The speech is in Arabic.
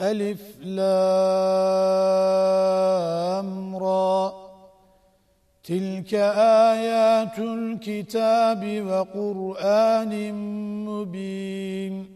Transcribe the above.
ألف لام را. تلك آيات الكتاب وقرآن مبين.